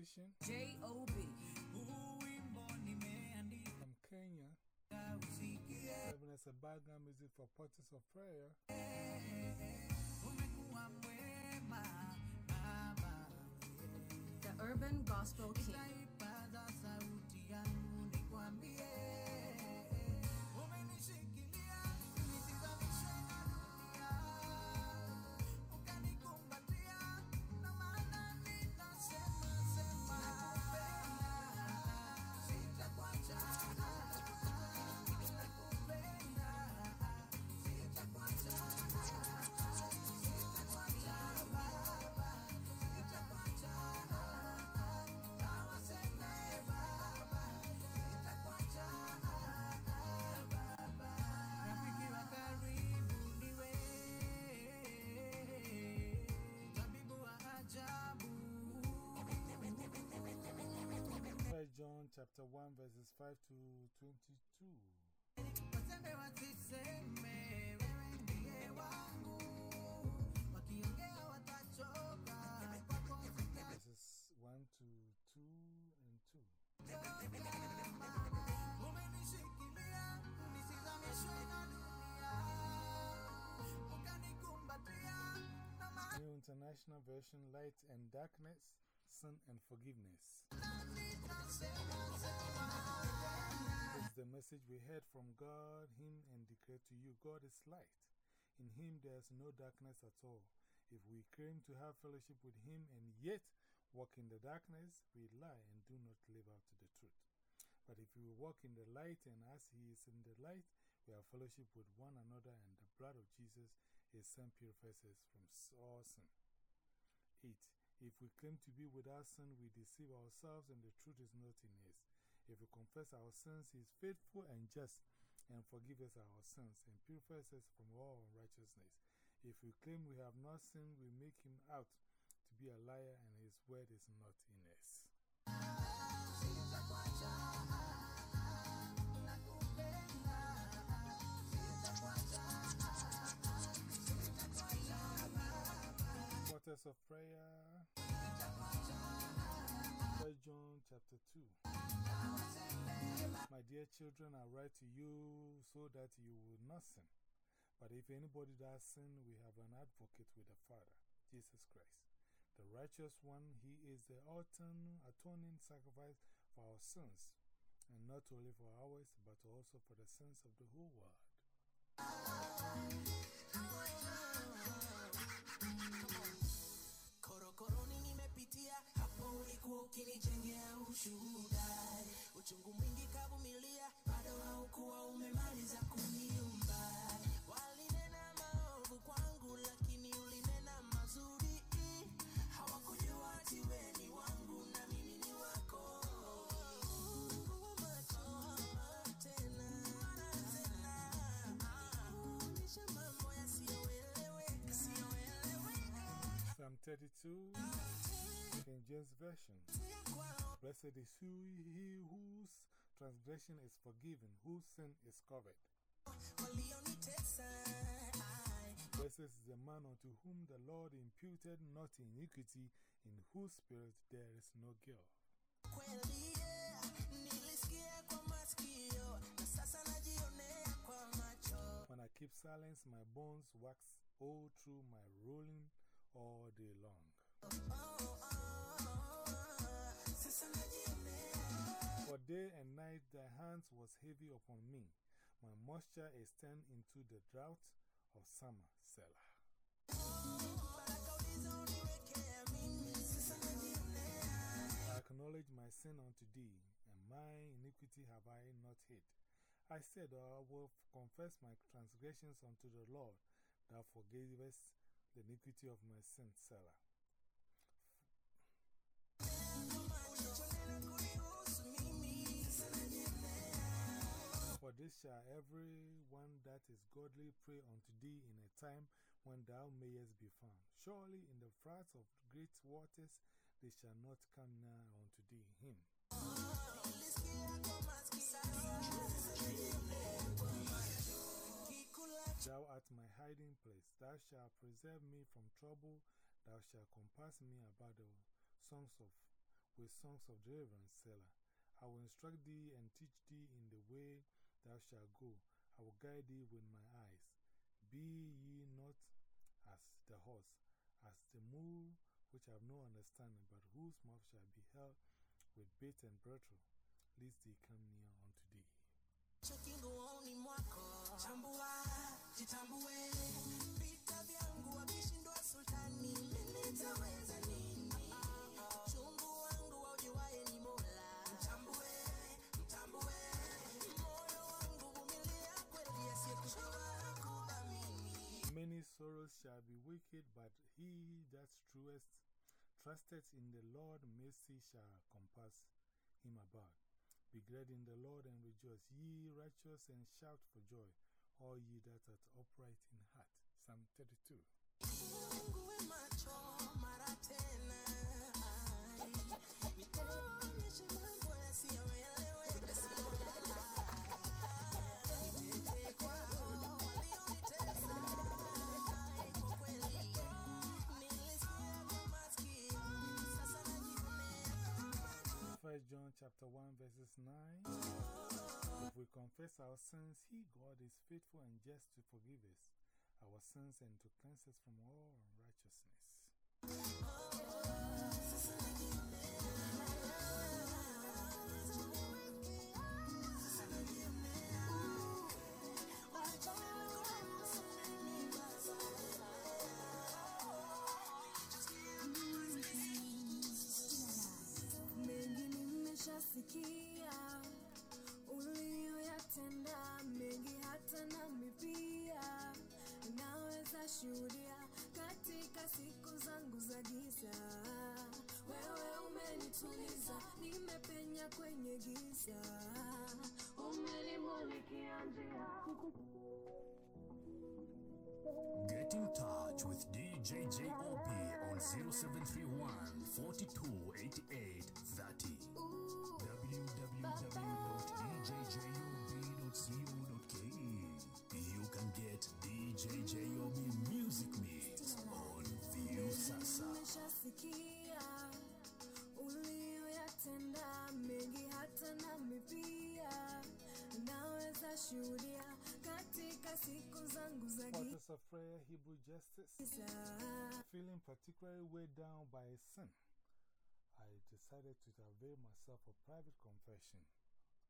musician J.O.B. from Kenya, serving as a background music for Portals of Prayer. The Urban Gospel King. John chapter 1 verses 5 to 22. Verses 1 to 2 and 2. New International Version Light and Darkness, Sin and Forgiveness. Is the message we heard from God, Him, and declare to you God is light. In Him there is no darkness at all. If we claim to have fellowship with Him and yet walk in the darkness, we lie and do not live out to the truth. But if we walk in the light and as He is in the light, we have fellowship with one another, and the blood of Jesus, His Son, purifies us from all sin. 8. If we claim to be without sin, we deceive ourselves, and the truth is not in us. If we confess our sins, He is faithful and just and forgives us our sins and purifies us from all unrighteousness. If we claim we have not sinned, we make Him out to be a liar, and His word is not in us. Waters of Prayer. 1 John chapter 2. My dear children, I write to you so that you will not sin. But if anybody does sin, we have an advocate with the Father, Jesus Christ. The righteous one, He is the atoning, atoning sacrifice for our sins, and not only for ours, but also for the sins of the whole world. Ulikuwa ukinijengea ushuhuda. Uchungu mwingi kavumilia, bado haukuwa umemaliza kuniumba. Walinena maovu kwangu, lakini ulinena mazuri. Hawakujua ati wewe ni wangu na mimi ni wako. Psalm 32, King James Version. Blessed is he whose transgression is forgiven, whose sin is covered. Blessed is the man unto whom the Lord imputed not iniquity, in whose spirit there is no guilt. When I keep silence, my bones wax old through my rolling all day long. oh, oh, najionea For day and night thy hands was heavy upon me. My moisture is turned into the drought of summer. Selah. I acknowledge my sin unto thee, and my iniquity have I not hid. I said, I will confess my transgressions unto the Lord, thou forgavest the iniquity of my sin. Selah. For this shall every one that is godly pray unto thee in a time when thou mayest be found. Surely in the floods of great waters they shall not come nigh unto thee. Him. Thou art my hiding place. Thou shalt preserve me from trouble. Thou shalt compass me about the songs of with songs of deliverance, Selah. I will instruct thee and teach thee in the way thou shalt go. I will guide thee with my eyes. Be ye not as the horse, as the mule which have no understanding, but whose mouth shall be held with bit and bridle, lest they come near unto thee. Chambua, sorrows shall be wicked, but he that truest, trusteth in the Lord mercy shall compass him about. Be glad in the Lord and rejoice, ye righteous, and shout for joy, all ye that are upright in heart. Psalm 32. 1 John chapter 1 verses 9. If we confess our sins, he, God, is faithful and just to forgive us our sins and to cleanse us from all unrighteousness. Nimepenya kwenye giza umenimulikia njia Get in touch with DJ JOB on 0731 4288 30. www.djjob.co.ke. You can get DJ JOB Music of Prayer, Hebrew Justice. Feeling particularly weighed down by sin, I decided to avail myself of private confession.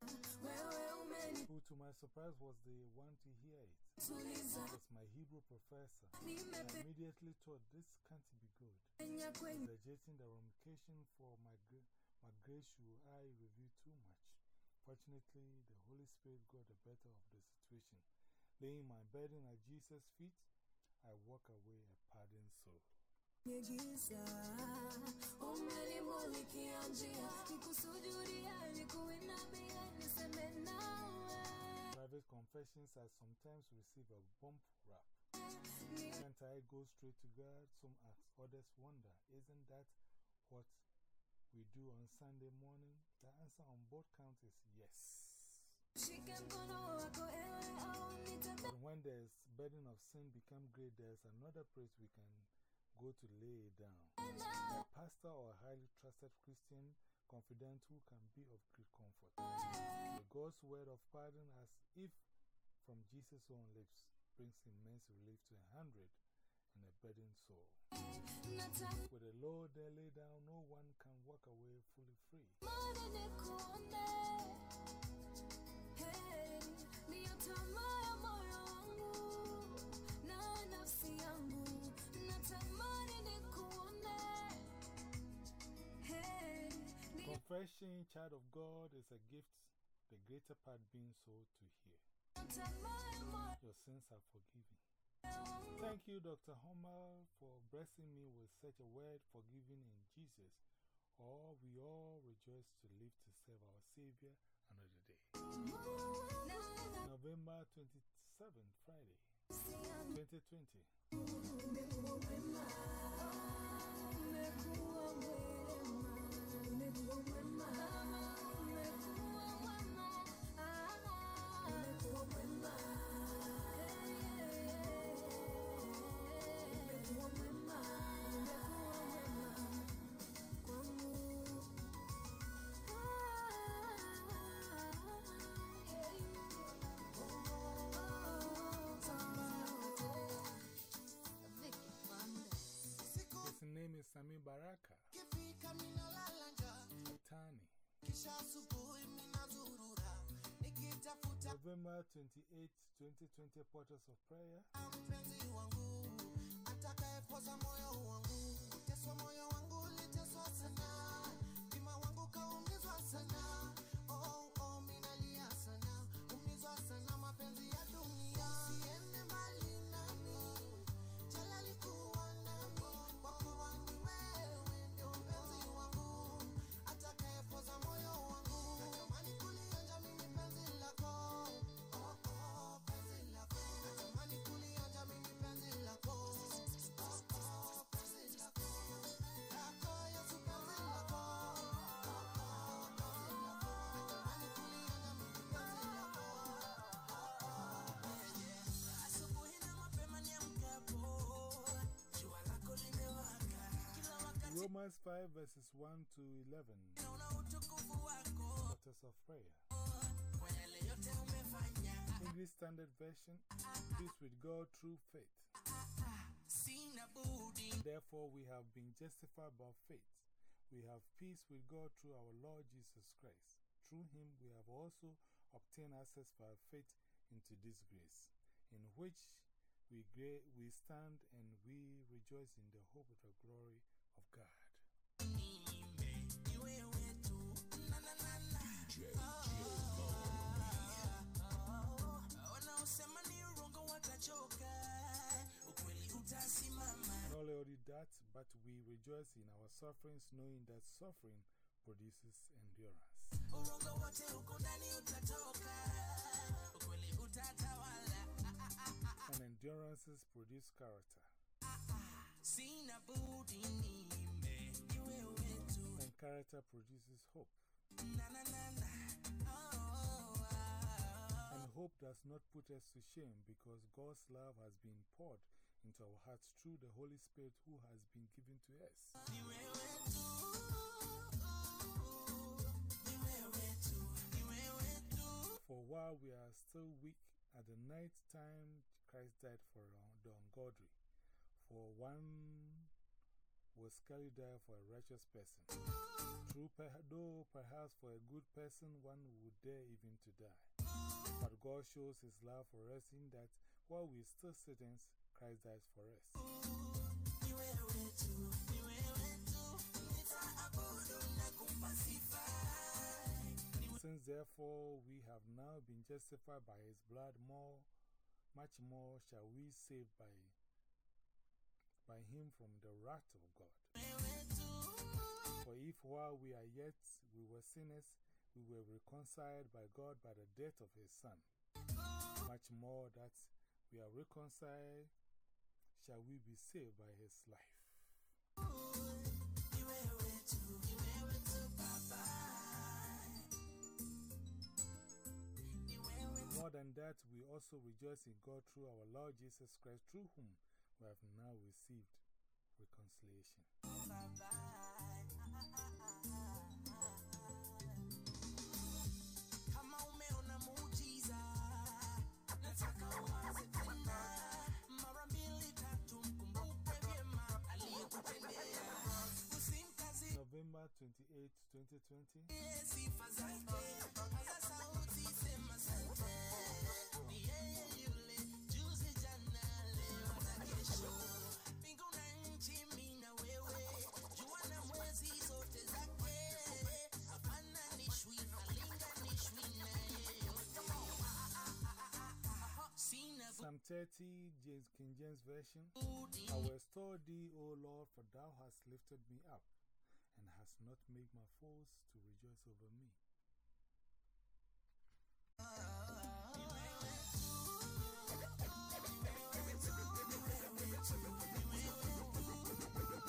Who, to my surprise, was the one to hear it. It was my Hebrew professor. I immediately thought this can't be good. Exaggerating the ramification for my, my grace should I review too much. Fortunately, the Holy Spirit got the better of the situation. Laying my burden at Jesus' feet, I walk away a pardoned soul. giza umenimulikia njia nikusujudia nikuinamia niseme nawe Private confessions, I sometimes receive a bump rap. Can't I go straight to God? Some ask, others wonder, isn't that what we do on Sunday morning? The answer on both counts is yes. When there's burden of sin become great, there's another place we can go to lay it down. A pastor or a highly trusted Christian confidant who can be of great comfort. The God's word of pardon, as if from Jesus' own lips, brings immense relief to a hundred and a burdened soul. With a load there lay down, no one can walk away fully free. nikuone Hey, ndiyo tamaa ya moyo wangu na nafsi yangu natamani nikuone Hey, ndiyo Confession, child of God, is a gift, the greater part being so to hear. tamaa ya moyo Your sins are forgiven. Thank you, Dr. Homer, for blessing me with such a word, forgiving in Jesus. All we all rejoice to live to serve our Savior another day. November 27th, Friday, 2020. November 28, 2020, Portals of Prayer. mpenzi Romans 5, verses 1 to 11. naona utukufu wako Portals of Prayer. English Standard Version. Peace with God through faith. Therefore, we have been justified by faith. We have peace with God through our Lord Jesus Christ. Through him, we have also obtained access by faith into this grace, in which we, we stand and we rejoice in the hope of the glory of God. utasimama Not only that, but we rejoice in our sufferings, knowing that suffering produces endurance. And endurances produce character. And character produces hope. oh. And hope does not put us to shame because God's love has been poured into our hearts through the Holy Spirit who has been given to us. For while we are still weak, at the night time Christ died for the ungodly. For one will scarcely die for a righteous person. True, though perhaps for a good person one would dare even to die. But God shows his love for us in that while we still sinners, Christ dies for us. Since therefore we have now been justified by his blood, more, much more shall we save by, by him from the wrath of God. For if while we are yet we were sinners, we were reconciled by God by the death of his Son, much more that we are reconciled, shall we be saved by his life. ni wewe tu, ni wewe tu, Baba. Ni wewe tu, More than that, we also rejoice in God through our Lord Jesus Christ, through whom who have now received reconciliation. November 28, 2020. 30, James, King James Version. I will restore thee, O Lord, for thou hast lifted me up, and hast not made my foes to rejoice over me.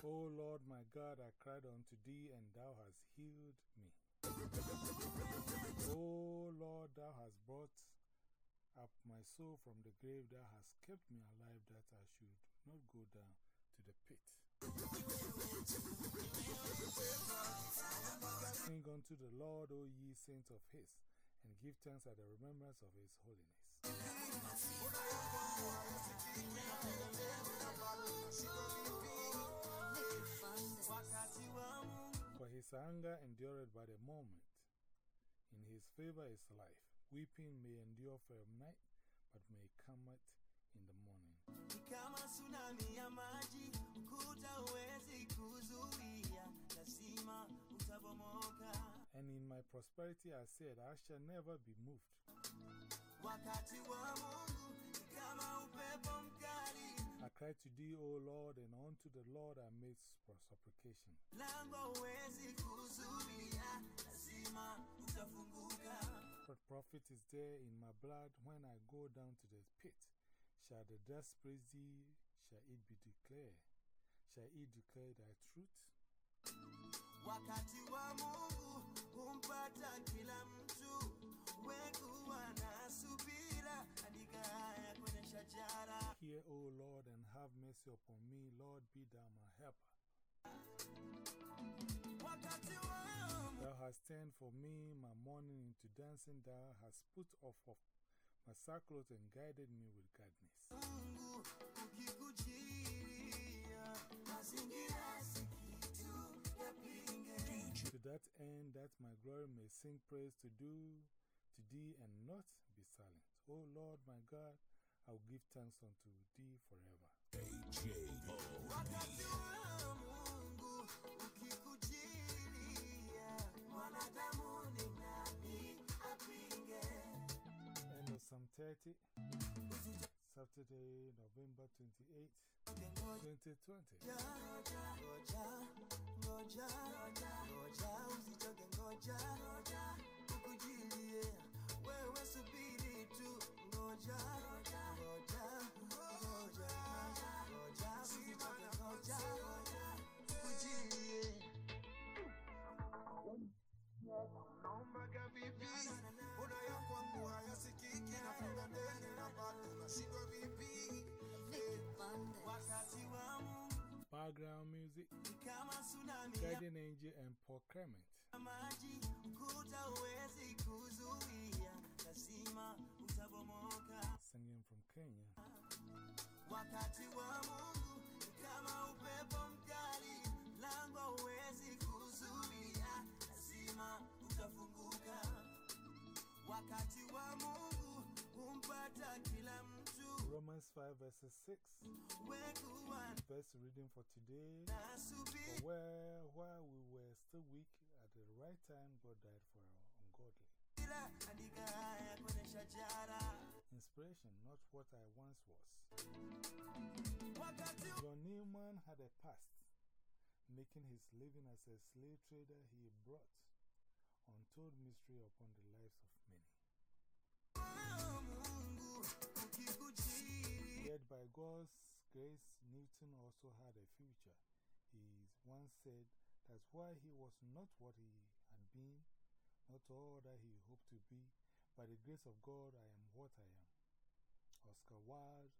O Lord my God, I cried unto thee, and thou hast healed me. O Lord, thou hast brought up my soul from the grave, that has kept me alive, that I should not go down to the pit. Sing unto the Lord, O ye saints of his, and give thanks at the remembrance of his holiness. For his anger endureth but a moment, In his favor is life. Weeping may endure for a night, but may cometh in the morning. Kama tsunami ya maji, ukuta huwezi kuzuia, lazima utabomoka. And in my prosperity I said, I shall never be moved. Wakati wa Mungu kama upepo mkali, I cried to thee, O Lord, and unto the Lord I made supplication. lango huwezi kuzuia, lazima utafunguka. What prophet is there in my blood when I go down to the pit? Shall the dust praise thee? Shall it be declared? Shall it declare thy truth? Wakati wa Mungu humpata kila mtu, wekuwa na subira, andika haya kwenye shajara. Hear, O Lord, and have mercy upon me. Lord, be thou my helper. Thou hast turned for me my mourning into dancing. Thou hast put off of my sackcloth and guided me with gladness. To that end, that my glory may sing praise to do to thee and not be silent. O Lord my God, I will give thanks unto thee forever. End of Psalm 30, Saturday, November 28, 2020. Ngoja, ngoja, ngoja, usichoke ngoja, ukujilie, wewe subiri tu, Background music, Guardian Angel and Paul Clement. Maji, ukuta huwezi kuzuia, lazima utabomoka. Singing from Kenya. Wakati wa Mungu kama upepo mkali, lango huwezi kuzuia, lazima utafunguka. Wakati wa Mungu humpata kila mtu, Romans 5 verses 6. wekuwa Verse reading for today. For where, while we were still weak, at the right time, God died for our Inspiration, not what I once was. John Newton had a past. Making his living as a slave trader, he brought untold mystery upon the lives of many. Yet by God's grace, Newton also had a future. He once said that's why he was not what he had been, not all that he hoped to be. By the grace of God, I am what I am. Oscar Wilde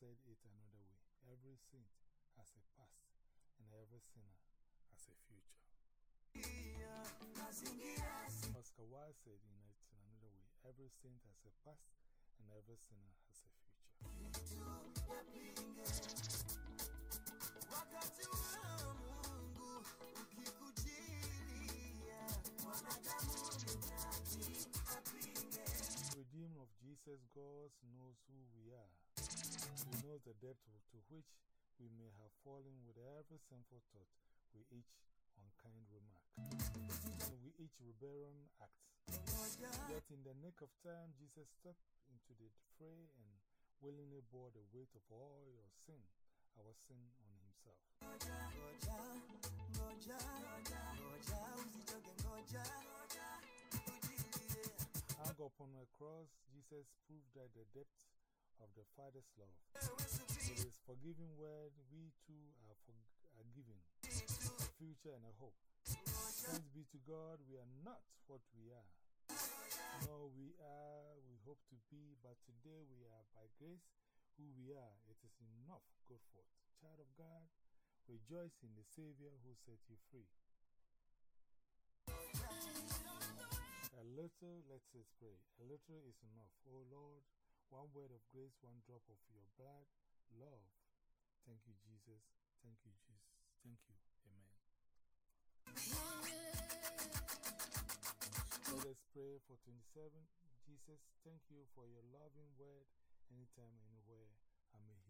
said it another way every saint has a past, and every sinner has a future. Oscar Wilde said in it another way every saint has a past, and every sinner has a future. The redeemed of Jesus, God knows who we are. He knows the depth to which we may have fallen with every sinful thought, with each unkind remark, and with each rebellion act. Yet in the nick of time, Jesus stepped into the fray and willingly bore the weight of all your sin, our sin, on himself. Hung upon a cross, Jesus proved that the depth of the Father's love. With his forgiving word, we too are, are given a future and a hope. Thanks be to God, we are not what we are. No, we are, we hope to be, but today we are by grace who we are. It is enough. Go forth. Child of God, rejoice in the Savior who set you free. A little, let's us pray. A little is enough. Oh Lord, one word of grace, one drop of your blood, love. Thank you, Jesus. Thank you, Jesus. Thank you. Amen. Let us pray for 27. Jesus, thank you for your loving word anytime, anywhere I may.